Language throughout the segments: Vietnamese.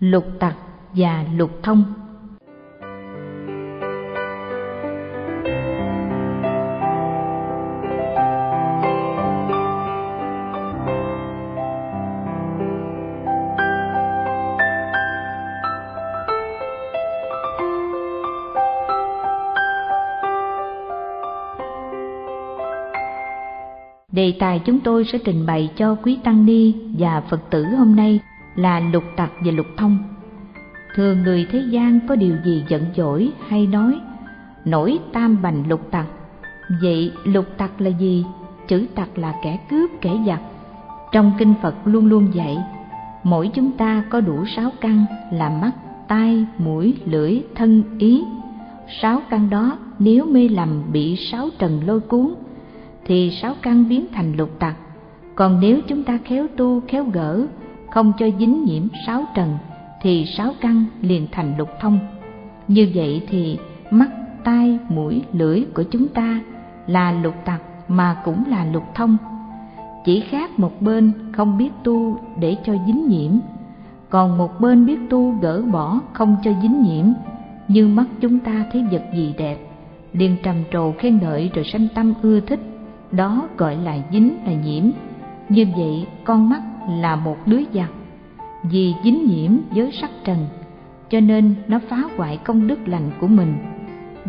lục tặc và lục thông. Đề tài chúng tôi sẽ trình bày cho quý tăng ni và Phật tử hôm nay là lục tặc và lục thông. Thường người thế gian có điều gì giận dỗi hay nói nổi tam bành lục tặc. Vậy lục tặc là gì? Chữ tặc là kẻ cướp, kẻ giặc. Trong kinh Phật luôn luôn dạy, mỗi chúng ta có đủ sáu căn là mắt, tai, mũi, lưỡi, thân, ý. Sáu căn đó nếu mê lầm bị sáu trần lôi cuốn thì sáu căn biến thành lục tặc còn nếu chúng ta khéo tu khéo gỡ không cho dính nhiễm sáu trần thì sáu căn liền thành lục thông. Như vậy thì mắt, tai, mũi, lưỡi của chúng ta là lục tặc mà cũng là lục thông. Chỉ khác một bên không biết tu để cho dính nhiễm. Còn một bên biết tu gỡ bỏ không cho dính nhiễm, như mắt chúng ta thấy vật gì đẹp, liền trầm trồ khen ngợi rồi sanh tâm ưa thích, đó gọi là dính là nhiễm. Như vậy con mắt là một đứa giặc. Vì dính nhiễm với sắc trần, cho nên nó phá hoại công đức lành của mình.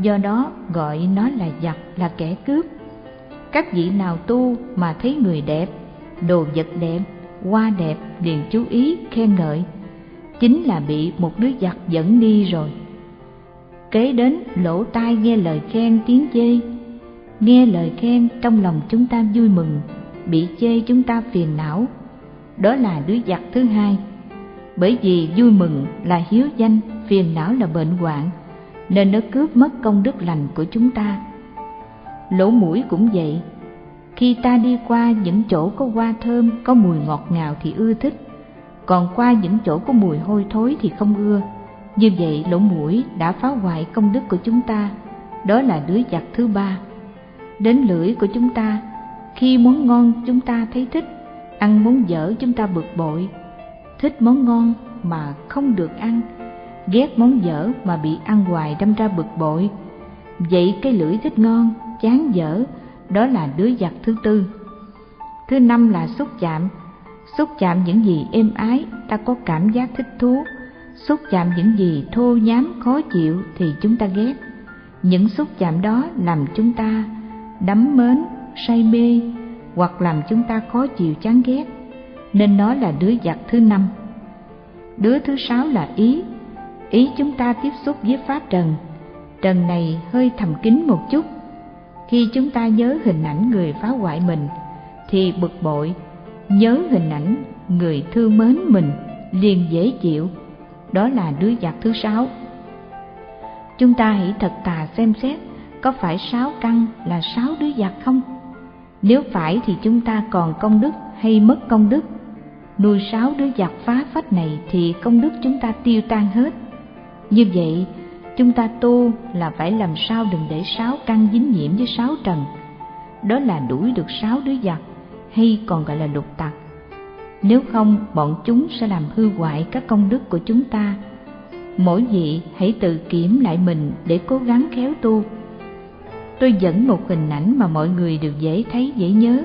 Do đó gọi nó là giặc là kẻ cướp. Các vị nào tu mà thấy người đẹp, đồ vật đẹp, hoa đẹp liền chú ý, khen ngợi. Chính là bị một đứa giặc dẫn đi rồi. Kế đến lỗ tai nghe lời khen tiếng chê. Nghe lời khen trong lòng chúng ta vui mừng, bị chê chúng ta phiền não đó là đứa giặc thứ hai. Bởi vì vui mừng là hiếu danh, phiền não là bệnh hoạn, nên nó cướp mất công đức lành của chúng ta. Lỗ mũi cũng vậy. Khi ta đi qua những chỗ có hoa thơm, có mùi ngọt ngào thì ưa thích. Còn qua những chỗ có mùi hôi thối thì không ưa. Như vậy, lỗ mũi đã phá hoại công đức của chúng ta. Đó là đứa giặc thứ ba. Đến lưỡi của chúng ta, khi món ngon, chúng ta thấy thích ăn món dở chúng ta bực bội. Thích món ngon mà không được ăn, ghét món dở mà bị ăn hoài đâm ra bực bội. Vậy cái lưỡi thích ngon, chán dở, đó là đứa giặc thứ tư. Thứ năm là xúc chạm. Xúc chạm những gì êm ái, ta có cảm giác thích thú. Xúc chạm những gì thô nhám, khó chịu thì chúng ta ghét. Những xúc chạm đó làm chúng ta đắm mến, say mê hoặc làm chúng ta khó chịu chán ghét, nên nó là đứa giặc thứ năm. Đứa thứ sáu là ý. Ý chúng ta tiếp xúc với pháp trần. Trần này hơi thầm kín một chút. Khi chúng ta nhớ hình ảnh người phá hoại mình, thì bực bội. Nhớ hình ảnh người thương mến mình, liền dễ chịu. Đó là đứa giặc thứ sáu. Chúng ta hãy thật tà xem xét có phải sáu căn là sáu đứa giặc không? Nếu phải thì chúng ta còn công đức hay mất công đức? Nuôi sáu đứa giặc phá phách này thì công đức chúng ta tiêu tan hết. Như vậy, chúng ta tu là phải làm sao đừng để sáu căn dính nhiễm với sáu trần? Đó là đuổi được sáu đứa giặc hay còn gọi là lục tặc? Nếu không, bọn chúng sẽ làm hư hoại các công đức của chúng ta. Mỗi vị hãy tự kiểm lại mình để cố gắng khéo tu tôi dẫn một hình ảnh mà mọi người đều dễ thấy, dễ nhớ.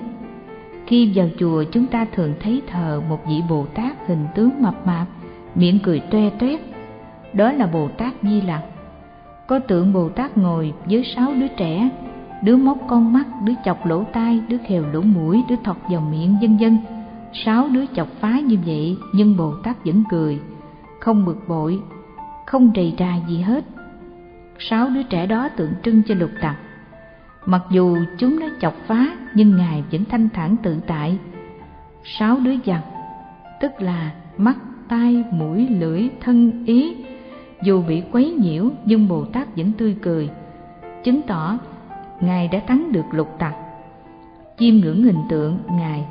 Khi vào chùa, chúng ta thường thấy thờ một vị bồ tát hình tướng mập mạp, miệng cười toe toét. Đó là bồ tát di lặc. Có tượng bồ tát ngồi với sáu đứa trẻ, đứa móc con mắt, đứa chọc lỗ tai, đứa khều lỗ mũi, đứa thọt vào miệng, vân vân. Sáu đứa chọc phá như vậy, nhưng bồ tát vẫn cười, không bực bội, không rầy ra gì hết. Sáu đứa trẻ đó tượng trưng cho lục tặc mặc dù chúng đã chọc phá, nhưng ngài vẫn thanh thản tự tại. Sáu đứa giặc, tức là mắt, tai, mũi, lưỡi, thân, ý, dù bị quấy nhiễu, nhưng bồ tát vẫn tươi cười, chứng tỏ ngài đã thắng được lục tặc. Chiêm ngưỡng hình tượng ngài,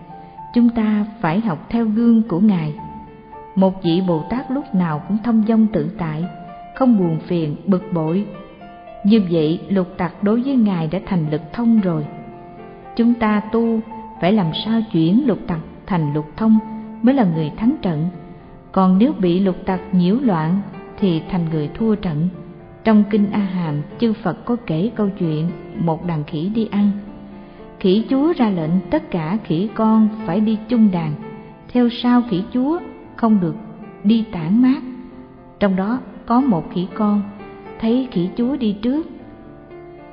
chúng ta phải học theo gương của ngài. Một vị bồ tát lúc nào cũng thông dong tự tại, không buồn phiền, bực bội như vậy, lục tặc đối với Ngài đã thành lực thông rồi. Chúng ta tu phải làm sao chuyển lục tặc thành lục thông mới là người thắng trận. còn nếu bị lục tặc nhiễu loạn thì thành người thua trận trong kinh a hàm chư phật có kể câu chuyện, một đàn khỉ đi ăn khỉ chúa ra lệnh tất cả khỉ con phải đi chung đàn theo sau khỉ chúa không được đi tản mát trong đó có một khỉ con thấy khỉ chúa đi trước.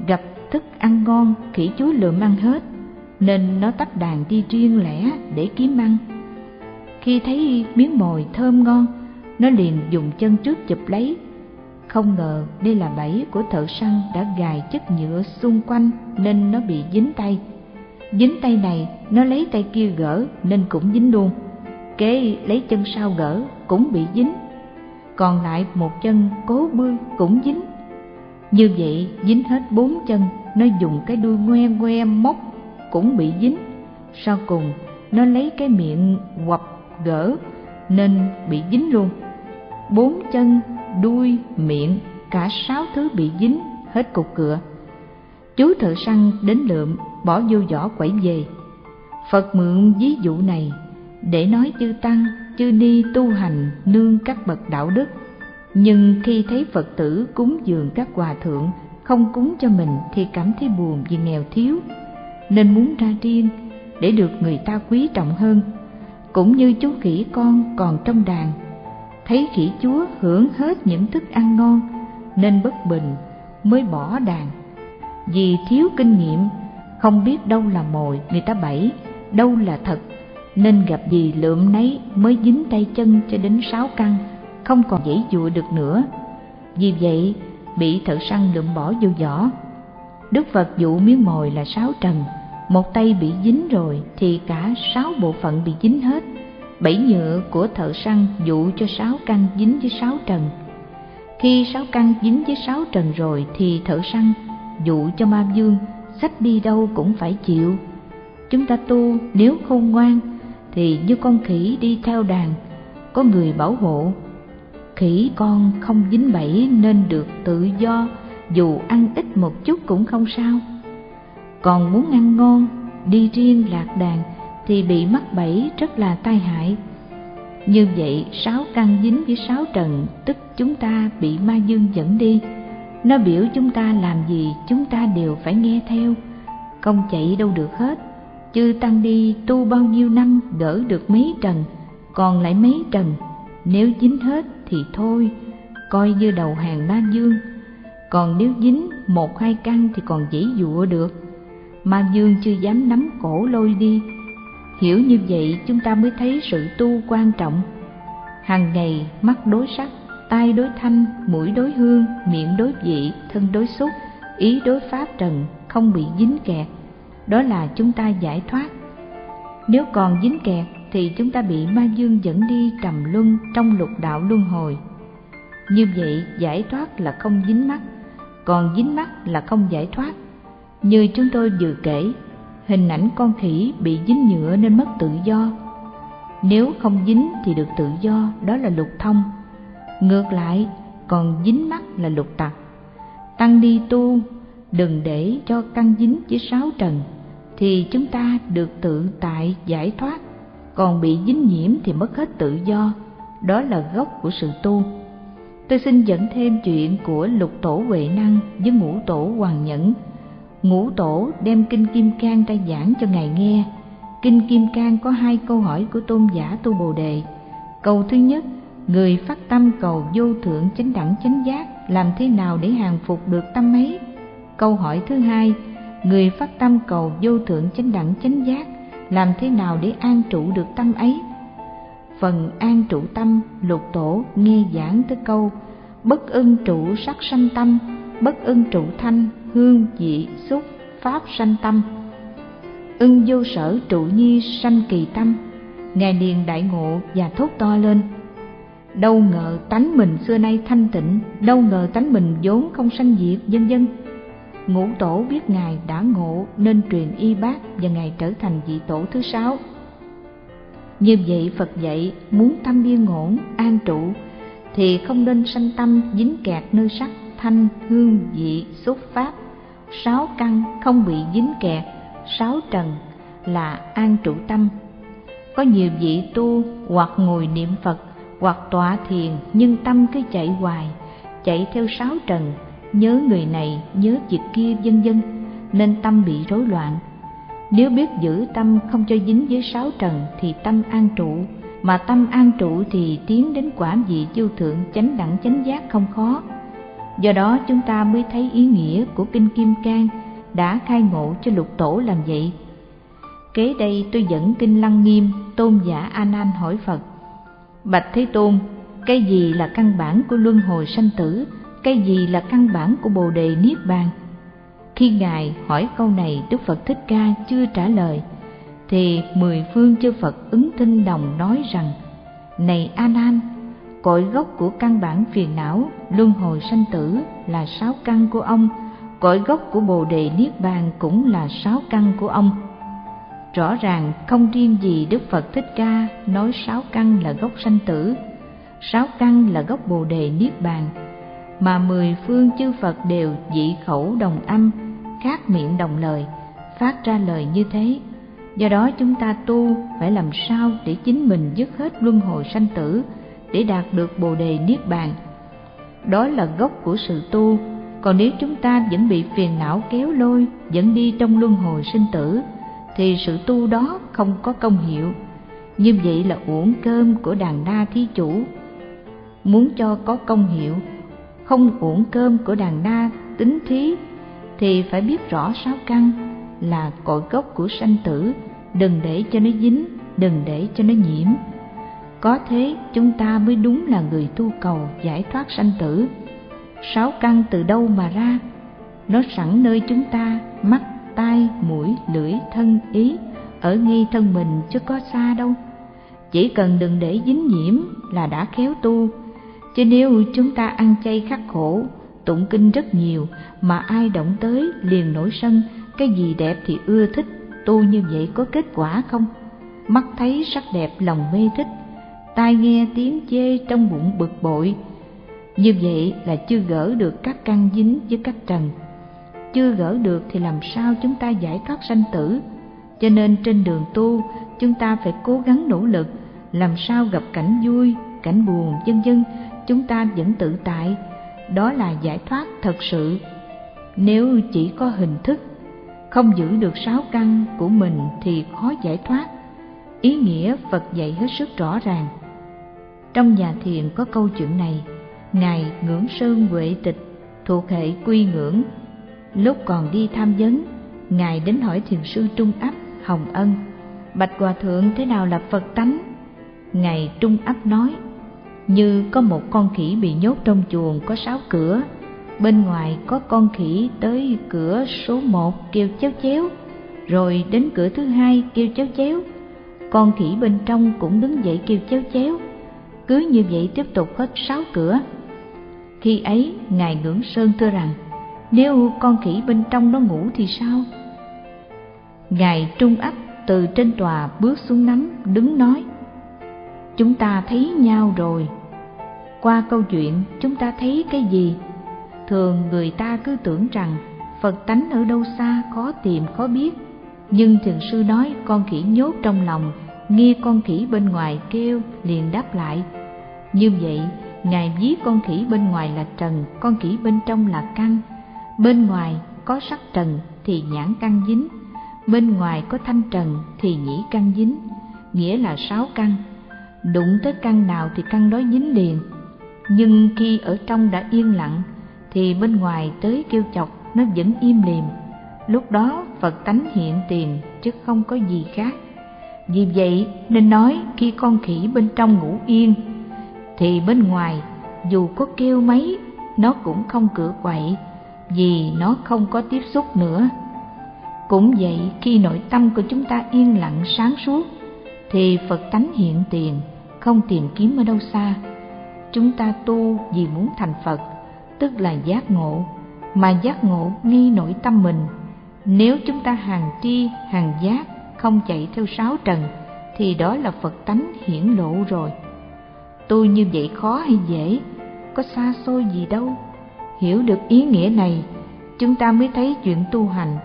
Gặp thức ăn ngon, khỉ chúa lượm ăn hết, nên nó tách đàn đi riêng lẻ để kiếm ăn. Khi thấy miếng mồi thơm ngon, nó liền dùng chân trước chụp lấy. Không ngờ đây là bẫy của thợ săn đã gài chất nhựa xung quanh nên nó bị dính tay. Dính tay này, nó lấy tay kia gỡ nên cũng dính luôn. Kế lấy chân sau gỡ cũng bị dính còn lại một chân cố bươi cũng dính. Như vậy, dính hết bốn chân, nó dùng cái đuôi ngoe ngoe móc cũng bị dính. Sau cùng, nó lấy cái miệng quặp gỡ, nên bị dính luôn. Bốn chân, đuôi, miệng, cả sáu thứ bị dính hết cục cựa chú thợ săn đến lượm, bỏ vô giỏ quẩy về. Phật mượn ví dụ này để nói chư tăng chư ni tu hành nương các bậc đạo đức. Nhưng khi thấy phật tử cúng dường các hòa thượng không cúng cho mình thì cảm thấy buồn vì nghèo thiếu. Nên muốn ra riêng để được người ta quý trọng hơn. Cũng như chú khỉ con còn trong đàn, thấy khỉ chúa hưởng hết những thức ăn ngon nên bất bình mới bỏ đàn. Vì thiếu kinh nghiệm, không biết đâu là mồi người ta bẫy, đâu là thật nên gặp gì lượm nấy mới dính tay chân cho đến sáu căn, không còn dãy dụa được nữa. Vì vậy, bị thợ săn lượm bỏ vô giỏ. Đức phật dụ miếng mồi là sáu trần, một tay bị dính rồi thì cả sáu bộ phận bị dính hết. Bẫy nhựa của thợ săn dụ cho sáu căn dính với sáu trần. Khi sáu căn dính với sáu trần rồi thì thợ săn dụ cho ma dương sách đi đâu cũng phải chịu. Chúng ta tu nếu không ngoan thì như con khỉ đi theo đàn, có người bảo hộ, khỉ con không dính bẫy nên được tự do, dù ăn ít một chút cũng không sao. Còn muốn ăn ngon, đi riêng lạc đàn thì bị mắc bẫy rất là tai hại. Như vậy, sáu căn dính với sáu trần tức chúng ta bị ma dương dẫn đi. Nó biểu chúng ta làm gì, chúng ta đều phải nghe theo, không chạy đâu được hết chư tăng đi tu bao nhiêu năm gỡ được mấy trần, còn lại mấy trần? Nếu dính hết thì thôi, coi như đầu hàng ma dương. Còn nếu dính một hai căn thì còn dễ dụa được. Ma dương chưa dám nắm cổ lôi đi. Hiểu như vậy chúng ta mới thấy sự tu quan trọng. Hàng ngày mắt đối sắc, tai đối thanh, mũi đối hương, miệng đối vị, thân đối xúc, ý đối pháp trần không bị dính kẹt đó là chúng ta giải thoát. Nếu còn dính kẹt thì chúng ta bị ma dương dẫn đi trầm luân trong lục đạo luân hồi. Như vậy, giải thoát là không dính mắt, còn dính mắt là không giải thoát. Như chúng tôi vừa kể, hình ảnh con khỉ bị dính nhựa nên mất tự do. Nếu không dính thì được tự do, đó là lục thông. Ngược lại, còn dính mắt là lục tặc. Tăng đi tu, đừng để cho căn dính với sáu trần thì chúng ta được tự tại giải thoát. Còn bị dính nhiễm thì mất hết tự do. Đó là gốc của sự tu. Tôi xin dẫn thêm chuyện của lục tổ huệ năng với ngũ tổ hoàng nhẫn. Ngũ tổ đem kinh kim cang ra giảng cho ngài nghe. Kinh kim cang có hai câu hỏi của tôn giả tu bồ đề. Câu thứ nhất, người phát tâm cầu vô thượng chánh đẳng chánh giác, làm thế nào để hàng phục được tâm ấy? Câu hỏi thứ hai người phát tâm cầu vô thượng chánh đẳng chánh giác, làm thế nào để an trụ được tâm ấy? Phần an trụ tâm, lục tổ nghe giảng tới câu, bất ưng trụ sắc sanh tâm, bất ưng trụ thanh, hương vị xúc pháp sanh tâm. Ưng vô sở trụ nhi sanh kỳ tâm ngài liền đại ngộ và thốt to lên. Đâu ngờ tánh mình xưa nay thanh tịnh, đâu ngờ tánh mình vốn không sanh diệt, vân vân ngũ tổ biết ngài đã ngộ nên truyền y bác và ngài trở thành vị tổ thứ sáu. Như vậy phật dạy, muốn tâm yên ổn an trụ, thì không nên sanh tâm dính kẹt nơi sắc, thanh, hương, vị, xúc pháp. Sáu căn không bị dính kẹt, sáu trần là an trụ tâm. Có nhiều vị tu hoặc ngồi niệm phật hoặc tọa thiền nhưng tâm cứ chạy hoài chạy theo sáu trần nhớ người này, nhớ việc kia vân vân, nên tâm bị rối loạn. Nếu biết giữ tâm không cho dính với sáu trần thì tâm an trụ, mà tâm an trụ thì tiến đến quả vị vô thượng chánh đẳng chánh giác không khó. Do đó chúng ta mới thấy ý nghĩa của kinh kim cang đã khai ngộ cho lục tổ làm vậy. Kế đây tôi dẫn kinh lăng nghiêm, tôn giả a nan hỏi phật, bạch thế tôn, cái gì là căn bản của luân hồi sanh tử? Cái gì là căn bản của bồ đề niết bàn? Khi ngài hỏi câu này, đức phật thích ca chưa trả lời. Thì mười phương chư phật ứng thinh đồng nói rằng, này a nan, cội gốc của căn bản phiền não, luân hồi sanh tử là sáu căn của ông. Cội gốc của bồ đề niết bàn cũng là sáu căn của ông. Rõ ràng không riêng gì đức phật thích ca nói sáu căn là gốc sanh tử, sáu căn là gốc bồ đề niết bàn mà mười phương chư phật đều dị khẩu đồng âm, khác miệng đồng lời, phát ra lời như thế. Do đó chúng ta tu phải làm sao để chính mình dứt hết luân hồi sanh tử, để đạt được bồ đề niết bàn. Đó là gốc của sự tu. Còn nếu chúng ta vẫn bị phiền não kéo lôi, vẫn đi trong luân hồi sinh tử, thì sự tu đó không có công hiệu. Như vậy là uổng cơm của đàn đa thí chủ. Muốn cho có công hiệu không uổng cơm của đàn đa tính thí, thì phải biết rõ sáu căn là cội gốc của sanh tử, đừng để cho nó dính, đừng để cho nó nhiễm. Có thế chúng ta mới đúng là người tu cầu giải thoát sanh tử. Sáu căn từ đâu mà ra? Nó sẵn nơi chúng ta, mắt, tai, mũi, lưỡi, thân, ý, ở ngay thân mình chứ có xa đâu. Chỉ cần đừng để dính nhiễm là đã khéo tu chứ nếu chúng ta ăn chay khắc khổ, tụng kinh rất nhiều, mà ai động tới liền nổi sân, cái gì đẹp thì ưa thích, tu như vậy có kết quả không? Mắt thấy sắc đẹp, lòng mê thích, tai nghe tiếng chê trong bụng bực bội. Như vậy là chưa gỡ được các căn dính với các trần. Chưa gỡ được thì làm sao chúng ta giải thoát sanh tử? Cho nên trên đường tu, chúng ta phải cố gắng nỗ lực, làm sao gặp cảnh vui, cảnh buồn, vân vân chúng ta vẫn tự tại. Đó là giải thoát thật sự. Nếu chỉ có hình thức, không giữ được sáu căn của mình thì khó giải thoát. Ý nghĩa phật dạy hết sức rõ ràng. Trong nhà thiền có câu chuyện này, ngài ngưỡng sơn huệ tịch thuộc hệ quy ngưỡng. Lúc còn đi tham vấn, ngài đến hỏi thiền sư trung ấp hồng ân, bạch hòa thượng, thế nào là phật tánh? Ngài trung ấp nói như có một con khỉ bị nhốt trong chuồng có sáu cửa, bên ngoài có con khỉ tới cửa số một kêu chéo chéo, rồi đến cửa thứ hai kêu chéo chéo. Con khỉ bên trong cũng đứng dậy kêu chéo chéo, cứ như vậy tiếp tục hết sáu cửa. Khi ấy, ngài ngưỡng sơn thưa rằng, nếu con khỉ bên trong nó ngủ thì sao? Ngài trung ấp từ trên tòa bước xuống nắm, đứng nói, chúng ta thấy nhau rồi qua câu chuyện chúng ta thấy cái gì? Thường người ta cứ tưởng rằng phật tánh ở đâu xa, khó tìm, khó biết. Nhưng thiền sư nói, con khỉ nhốt trong lòng, nghe con khỉ bên ngoài kêu, liền đáp lại. Như vậy, ngài ví con khỉ bên ngoài là trần, con khỉ bên trong là căn. Bên ngoài có sắc trần thì nhãn căn dính, bên ngoài có thanh trần thì nhĩ căn dính, nghĩa là sáu căn. Đụng tới căn nào thì căn đó dính liền nhưng khi ở trong đã yên lặng, thì bên ngoài tới kêu chọc nó vẫn im lìm. Lúc đó phật tánh hiện tiền chứ không có gì khác. Vì vậy nên nói khi con khỉ bên trong ngủ yên, thì bên ngoài dù có kêu mấy, nó cũng không cửa quậy, vì nó không có tiếp xúc nữa. Cũng vậy khi nội tâm của chúng ta yên lặng sáng suốt, thì phật tánh hiện tiền, không tìm kiếm ở đâu xa chúng ta tu vì muốn thành phật, tức là giác ngộ. Mà giác ngộ ngay nội tâm mình. Nếu chúng ta hàng tri, hàng giác, không chạy theo sáu trần, thì đó là phật tánh hiển lộ rồi. Tu như vậy khó hay dễ? Có xa xôi gì đâu. Hiểu được ý nghĩa này, chúng ta mới thấy chuyện tu hành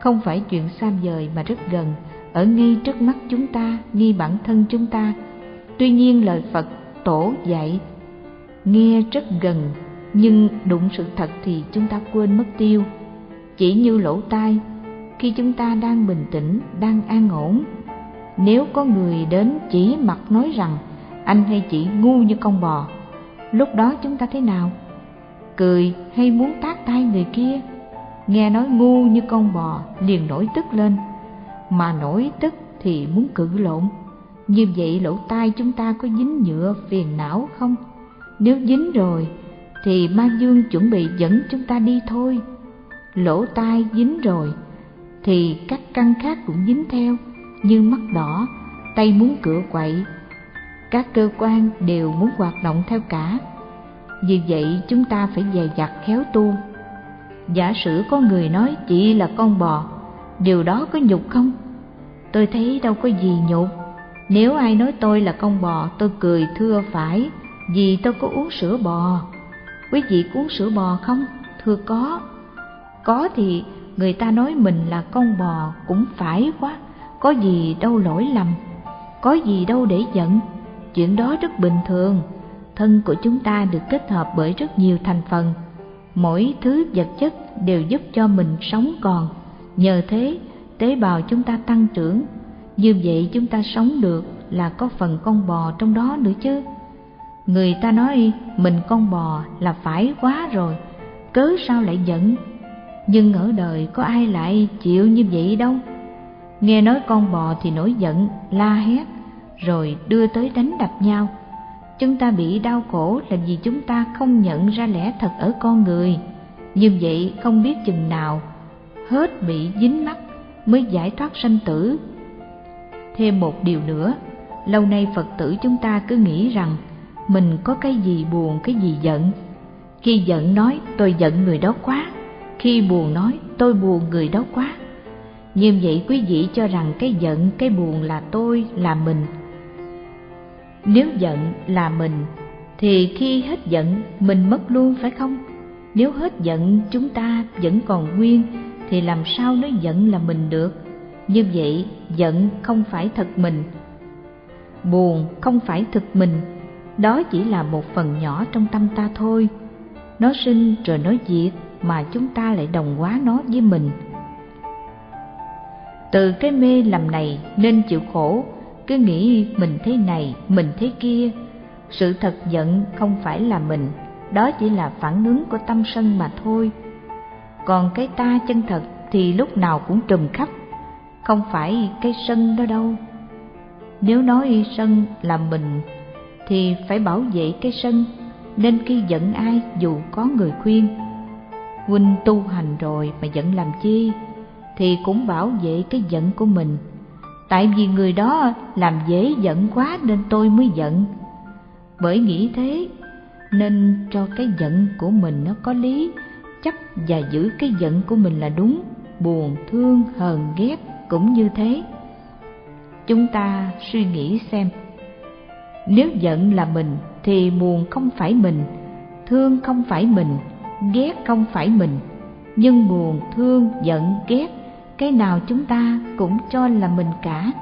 không phải chuyện xa vời mà rất gần, ở ngay trước mắt chúng ta, ngay bản thân chúng ta. Tuy nhiên lời phật tổ dạy nghe rất gần, nhưng đụng sự thật thì chúng ta quên mất tiêu. Chỉ như lỗ tai, khi chúng ta đang bình tĩnh, đang an ổn. Nếu có người đến chỉ mặt nói rằng, anh hay chị ngu như con bò, lúc đó chúng ta thế nào? Cười hay muốn tát tay người kia? Nghe nói ngu như con bò liền nổi tức lên. Mà nổi tức thì muốn cự lộn. Như vậy lỗ tai chúng ta có dính nhựa phiền não không? Nếu dính rồi, thì ma dương chuẩn bị dẫn chúng ta đi thôi. Lỗ tai dính rồi, thì các căn khác cũng dính theo, như mắt đỏ, tay muốn cửa quậy. Các cơ quan đều muốn hoạt động theo cả. Vì vậy chúng ta phải dè dặt khéo tu. Giả sử có người nói chị là con bò, điều đó có nhục không? Tôi thấy đâu có gì nhục. Nếu ai nói tôi là con bò, tôi cười thưa phải vì tôi có uống sữa bò. Quý vị uống sữa bò không? Thưa có. Có thì người ta nói mình là con bò cũng phải quá. Có gì đâu lỗi lầm. Có gì đâu để giận. Chuyện đó rất bình thường. Thân của chúng ta được kết hợp bởi rất nhiều thành phần. Mỗi thứ vật chất đều giúp cho mình sống còn. Nhờ thế, tế bào chúng ta tăng trưởng. Như vậy chúng ta sống được là có phần con bò trong đó nữa chứ người ta nói, mình con bò là phải quá rồi, cớ sao lại giận? Nhưng ở đời có ai lại chịu như vậy đâu. Nghe nói con bò thì nổi giận, la hét, rồi đưa tới đánh đập nhau. Chúng ta bị đau khổ là vì chúng ta không nhận ra lẽ thật ở con người. Như vậy không biết chừng nào, hết bị dính mắc mới giải thoát sanh tử. Thêm một điều nữa, lâu nay phật tử chúng ta cứ nghĩ rằng mình có cái gì buồn, cái gì giận? Khi giận nói, tôi giận người đó quá. Khi buồn nói, tôi buồn người đó quá. Như vậy quý vị cho rằng cái giận, cái buồn là tôi, là mình. Nếu giận là mình, thì khi hết giận, mình mất luôn, phải không? Nếu hết giận, chúng ta vẫn còn nguyên, thì làm sao nói giận là mình được? Như vậy, giận không phải thật mình. Buồn không phải thực mình đó chỉ là một phần nhỏ trong tâm ta thôi. Nó sinh rồi nó diệt mà chúng ta lại đồng hóa nó với mình. Từ cái mê lầm này nên chịu khổ, cứ nghĩ mình thế này, mình thế kia. Sự thật giận không phải là mình, đó chỉ là phản ứng của tâm sân mà thôi. Còn cái ta chân thật thì lúc nào cũng trùm khắp, không phải cái sân đó đâu. Nếu nói sân là mình thì phải bảo vệ cái sân, nên khi giận ai dù có người khuyên. Huynh tu hành rồi mà giận làm chi, thì cũng bảo vệ cái giận của mình. Tại vì người đó làm dễ giận quá nên tôi mới giận. Bởi nghĩ thế, nên cho cái giận của mình nó có lý, chấp và giữ cái giận của mình là đúng, buồn, thương, hờn, ghét cũng như thế. Chúng ta suy nghĩ xem nếu giận là mình, thì buồn không phải mình, thương không phải mình, ghét không phải mình. Nhưng buồn, thương, giận, ghét, cái nào chúng ta cũng cho là mình cả.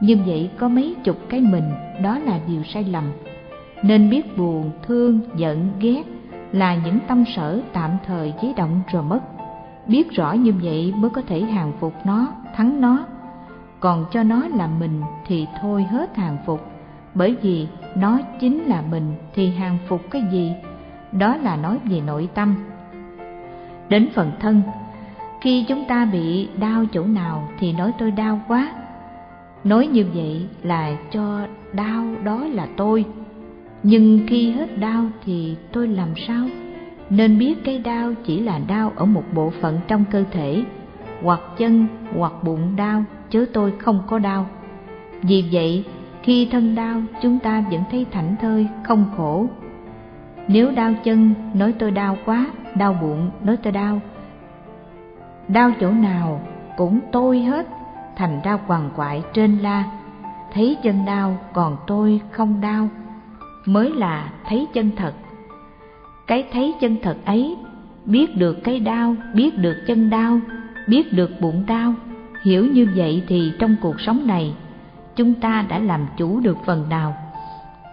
Như vậy có mấy chục cái mình, đó là điều sai lầm. Nên biết buồn, thương, giận, ghét là những tâm sở tạm thời giấy động rồi mất. Biết rõ như vậy mới có thể hàng phục nó, thắng nó. Còn cho nó là mình thì thôi hết hàng phục bởi vì nó chính là mình thì hàng phục cái gì? Đó là nói về nội tâm. Đến phần thân, khi chúng ta bị đau chỗ nào thì nói tôi đau quá. Nói như vậy là cho đau đó là tôi. Nhưng khi hết đau thì tôi làm sao? Nên biết cái đau chỉ là đau ở một bộ phận trong cơ thể, hoặc chân, hoặc bụng đau, chứ tôi không có đau. Vì vậy khi thân đau, chúng ta vẫn thấy thảnh thơi, không khổ. Nếu đau chân, nói tôi đau quá, đau bụng, nói tôi đau. Đau chỗ nào cũng tôi hết, thành ra quằn quại trên la. Thấy chân đau, còn tôi không đau. Mới là thấy chân thật. Cái thấy chân thật ấy, biết được cái đau, biết được chân đau, biết được bụng đau. Hiểu như vậy thì trong cuộc sống này chúng ta đã làm chủ được phần nào.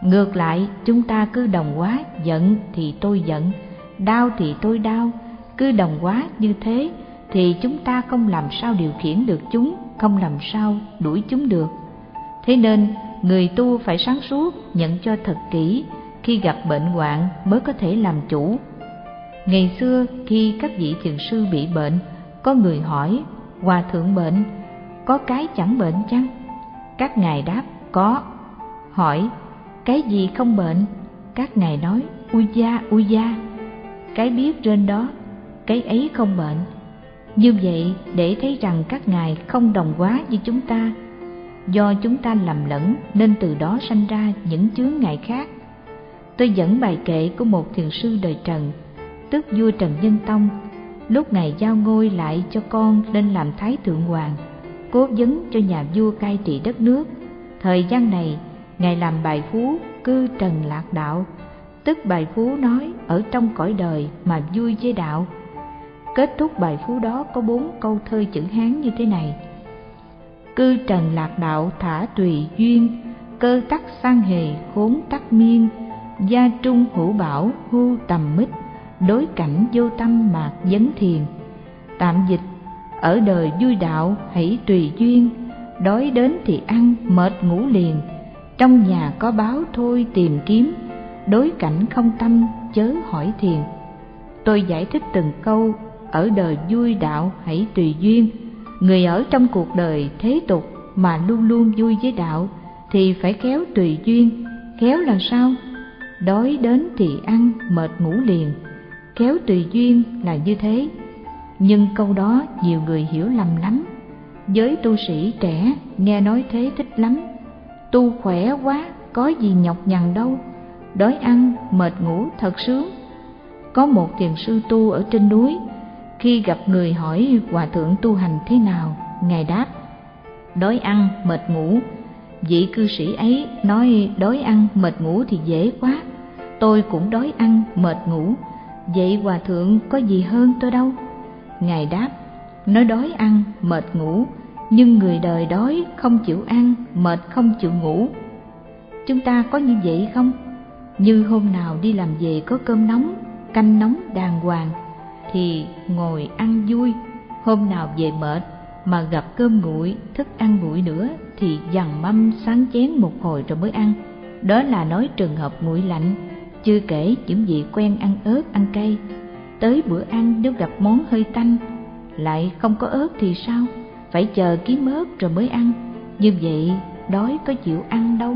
Ngược lại, chúng ta cứ đồng quá giận thì tôi giận, đau thì tôi đau. Cứ đồng quá như thế thì chúng ta không làm sao điều khiển được chúng, không làm sao đuổi chúng được. Thế nên, người tu phải sáng suốt nhận cho thật kỹ, khi gặp bệnh hoạn mới có thể làm chủ. Ngày xưa, khi các vị thiền sư bị bệnh, có người hỏi, hòa thượng bệnh, có cái chẳng bệnh chăng? Các ngài đáp, có. Hỏi, cái gì không bệnh? Các ngài nói, ui da ui da. Cái biết trên đó, cái ấy không bệnh. Như vậy, để thấy rằng các ngài không đồng quá như chúng ta, do chúng ta lầm lẫn nên từ đó sanh ra những chướng ngại khác. Tôi dẫn bài kệ của một thiền sư đời trần, tức vua trần nhân tông, lúc ngài giao ngôi lại cho con lên làm thái thượng hoàng cố vấn cho nhà vua cai trị đất nước. Thời gian này, ngài làm bài phú cư trần lạc đạo. Tức bài phú nói ở trong cõi đời mà vui với đạo. Kết thúc bài phú đó có bốn câu thơ chữ hán như thế này. Cư trần lạc đạo thả tùy duyên, cơ tắc sang hề khốn tắc miên. Gia trung hữu bảo hưu tầm mít, đối cảnh vô tâm mạc vấn thiền. Tạm dịch ở đời vui đạo hãy tùy duyên, đói đến thì ăn, mệt ngủ liền. Trong nhà có báo thôi tìm kiếm, đối cảnh không tâm, chớ hỏi thiền. Tôi giải thích từng câu, ở đời vui đạo hãy tùy duyên. Người ở trong cuộc đời thế tục mà luôn luôn vui với đạo, thì phải khéo tùy duyên. Khéo là sao? Đói đến thì ăn, mệt ngủ liền. Khéo tùy duyên là như thế nhưng câu đó nhiều người hiểu lầm lắm. Giới tu sĩ trẻ nghe nói thế thích lắm. Tu khỏe quá, có gì nhọc nhằn đâu. Đói ăn, mệt ngủ, thật sướng. Có một thiền sư tu ở trên núi, khi gặp người hỏi hòa thượng tu hành thế nào, ngài đáp, đói ăn, mệt ngủ. Vị cư sĩ ấy nói, đói ăn, mệt ngủ thì dễ quá. Tôi cũng đói ăn, mệt ngủ. Vậy hòa thượng có gì hơn tôi đâu? Ngài đáp, nói đói ăn, mệt ngủ, nhưng người đời đói không chịu ăn, mệt không chịu ngủ. Chúng ta có như vậy không? Như hôm nào đi làm về có cơm nóng, canh nóng đàng hoàng, thì ngồi ăn vui. Hôm nào về mệt mà gặp cơm nguội, thức ăn nguội nữa, thì dằn mâm sáng chén một hồi rồi mới ăn. Đó là nói trường hợp nguội lạnh, chưa kể những vị quen ăn ớt, ăn cay tới bữa ăn nếu gặp món hơi tanh, lại không có ớt thì sao? Phải chờ kiếm ớt rồi mới ăn. Như vậy, đói có chịu ăn đâu.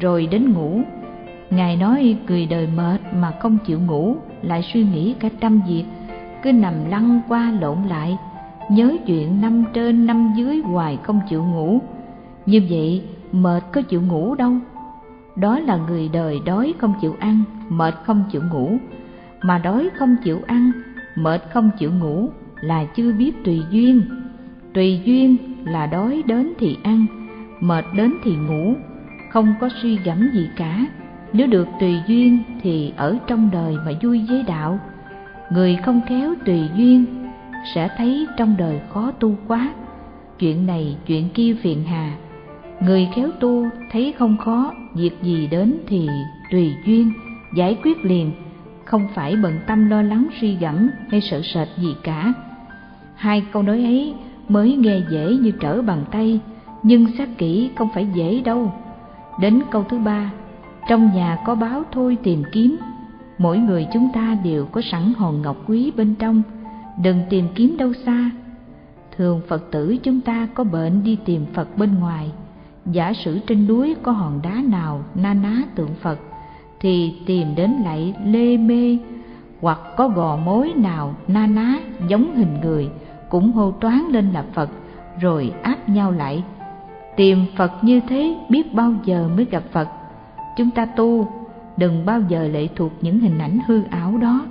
Rồi đến ngủ. Ngài nói cười đời mệt mà không chịu ngủ, lại suy nghĩ cả trăm việc. Cứ nằm lăn qua lộn lại, nhớ chuyện năm trên năm dưới hoài không chịu ngủ. Như vậy, mệt có chịu ngủ đâu. Đó là người đời đói không chịu ăn, mệt không chịu ngủ mà đói không chịu ăn, mệt không chịu ngủ là chưa biết tùy duyên. Tùy duyên là đói đến thì ăn, mệt đến thì ngủ, không có suy gẫm gì cả. Nếu được tùy duyên thì ở trong đời mà vui với đạo. Người không khéo tùy duyên sẽ thấy trong đời khó tu quá. Chuyện này chuyện kia phiền hà. Người khéo tu thấy không khó, việc gì đến thì tùy duyên, giải quyết liền không phải bận tâm lo lắng suy gẫm hay sợ sệt gì cả. Hai câu nói ấy mới nghe dễ như trở bàn tay, nhưng xét kỹ không phải dễ đâu. Đến câu thứ ba, trong nhà có báo thôi tìm kiếm, mỗi người chúng ta đều có sẵn hòn ngọc quý bên trong. Đừng tìm kiếm đâu xa. Thường phật tử chúng ta có bệnh đi tìm phật bên ngoài. Giả sử trên núi có hòn đá nào na ná tượng phật thì tìm đến lại lê mê, hoặc có gò mối nào na ná giống hình người cũng hô toán lên là phật, rồi áp nhau lại. Tìm phật như thế biết bao giờ mới gặp phật? Chúng ta tu, đừng bao giờ lệ thuộc những hình ảnh hư ảo đó,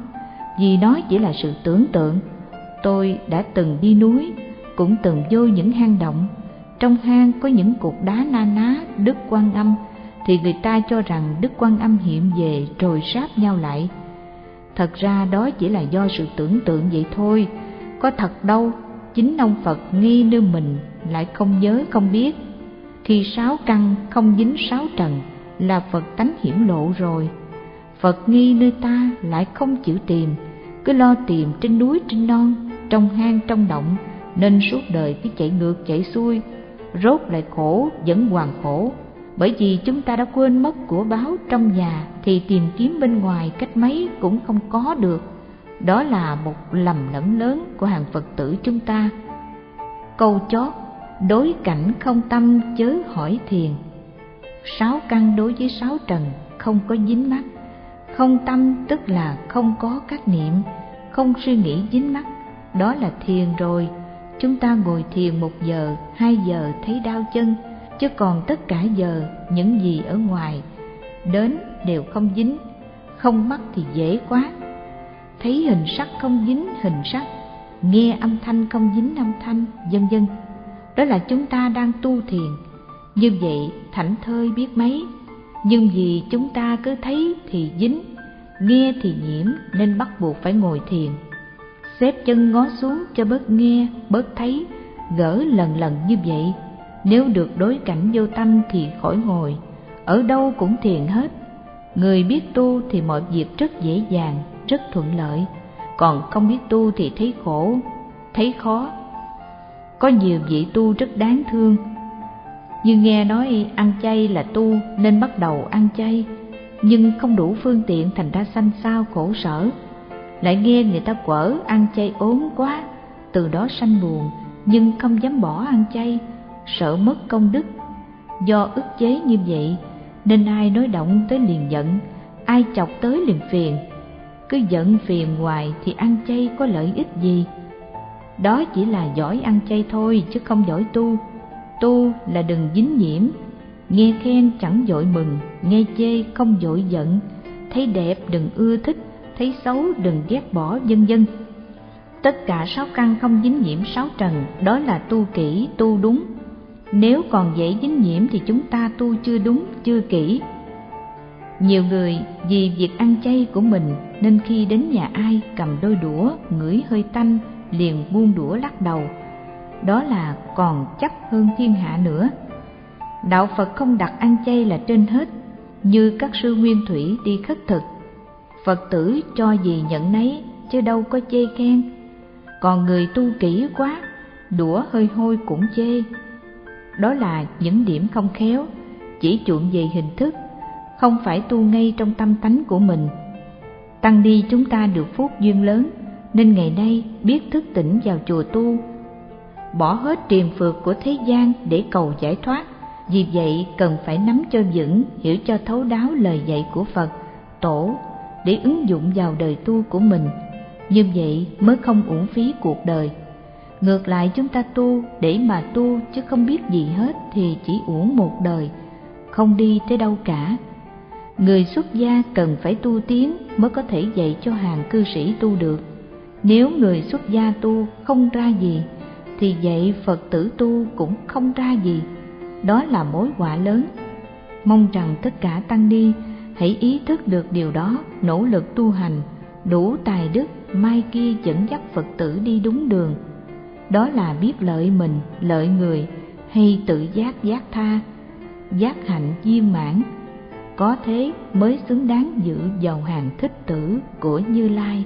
vì nó chỉ là sự tưởng tượng. Tôi đã từng đi núi, cũng từng vô những hang động. Trong hang có những cục đá na ná đức quan âm thì người ta cho rằng đức quan âm hiện về rồi sáp nhau lại thật ra đó chỉ là do sự tưởng tượng vậy thôi có thật đâu chính ông phật nghi nơi mình lại không nhớ không biết khi sáu căn không dính sáu trần là Phật tánh hiển lộ rồi. Phật nghi nơi ta lại không chịu tìm, cứ lo tìm trên núi trên non, trong hang trong động, nên suốt đời cứ chạy ngược chạy xuôi, rốt lại khổ vẫn hoàn khổ. Bởi vì chúng ta đã quên mất của báo trong nhà thì tìm kiếm bên ngoài cách mấy cũng không có được. Đó là một lầm lẫn lớn của hàng Phật tử chúng ta. Câu chót, đối cảnh không tâm chớ hỏi thiền. Sáu căn đối với sáu trần không có dính mắt. Không tâm tức là không có các niệm, không suy nghĩ dính mắt. Đó là thiền rồi. Chúng ta ngồi thiền một giờ, hai giờ thấy đau chân, chứ còn tất cả giờ những gì ở ngoài đến đều không dính, không mắt thì dễ quá. Thấy hình sắc không dính hình sắc, nghe âm thanh không dính âm thanh, vân vân. Đó là chúng ta đang tu thiền. Như vậy thảnh thơi biết mấy, nhưng vì chúng ta cứ thấy thì dính, nghe thì nhiễm nên bắt buộc phải ngồi thiền. Xếp chân ngó xuống cho bớt nghe, bớt thấy, gỡ lần lần như vậy. Nếu được đối cảnh vô tâm thì khỏi ngồi, ở đâu cũng thiền hết. Người biết tu thì mọi việc rất dễ dàng, rất thuận lợi, còn không biết tu thì thấy khổ, thấy khó. Có nhiều vị tu rất đáng thương, như nghe nói ăn chay là tu nên bắt đầu ăn chay, nhưng không đủ phương tiện thành ra sanh sao khổ sở. Lại nghe người ta quở ăn chay ốm quá, từ đó sanh buồn, nhưng không dám bỏ ăn chay, sợ mất công đức. Do ức chế như vậy, nên ai nói động tới liền giận, ai chọc tới liền phiền, cứ giận phiền hoài thì ăn chay có lợi ích gì? Đó chỉ là giỏi ăn chay thôi chứ không giỏi tu. Tu là đừng dính nhiễm. Nghe khen chẳng dội mừng nghe chê không dội giận. Thấy đẹp đừng ưa thích thấy xấu đừng ghét bỏ vân vân. Tất cả sáu căn không dính nhiễm sáu trần đó là tu kỹ tu đúng nếu còn dễ dính nhiễm thì chúng ta tu chưa đúng chưa kỹ nhiều người vì việc ăn chay của mình nên khi đến nhà ai cầm đôi đũa ngửi hơi tanh liền buông đũa lắc đầu. Đó là còn chấp hơn thiên hạ nữa. Đạo Phật không đặt ăn chay là trên hết, như các sư nguyên thủy đi khất thực. Phật tử cho gì nhận nấy, chứ đâu có chê khen. Còn người tu kỹ quá, đũa hơi hôi cũng chê. Đó là những điểm không khéo, chỉ chuộng về hình thức không phải tu ngay trong tâm tánh của mình. Tăng đi chúng ta được phúc duyên lớn, nên ngày nay biết thức tỉnh vào chùa tu, bỏ hết triền phượt của thế gian để cầu giải thoát. Vì vậy cần phải nắm cho vững, hiểu cho thấu đáo lời dạy của Phật, Tổ để ứng dụng vào đời tu của mình. Như vậy mới không uổng phí cuộc đời. Ngược lại chúng ta tu để mà tu chứ không biết gì hết thì chỉ uổng một đời, không đi tới đâu cả. Người xuất gia cần phải tu tiến mới có thể dạy cho hàng cư sĩ tu được. Nếu người xuất gia tu không ra gì thì dạy phật tử tu cũng không ra gì. Đó là mối họa lớn. Mong rằng tất cả tăng ni hãy ý thức được điều đó nỗ lực tu hành đủ tài đức mai kia dẫn dắt phật tử đi đúng đường đó là biết lợi mình, lợi người, hay tự giác giác tha, giác hạnh viên mãn. Có thế mới xứng đáng giữ vào hàng thích tử của Như Lai.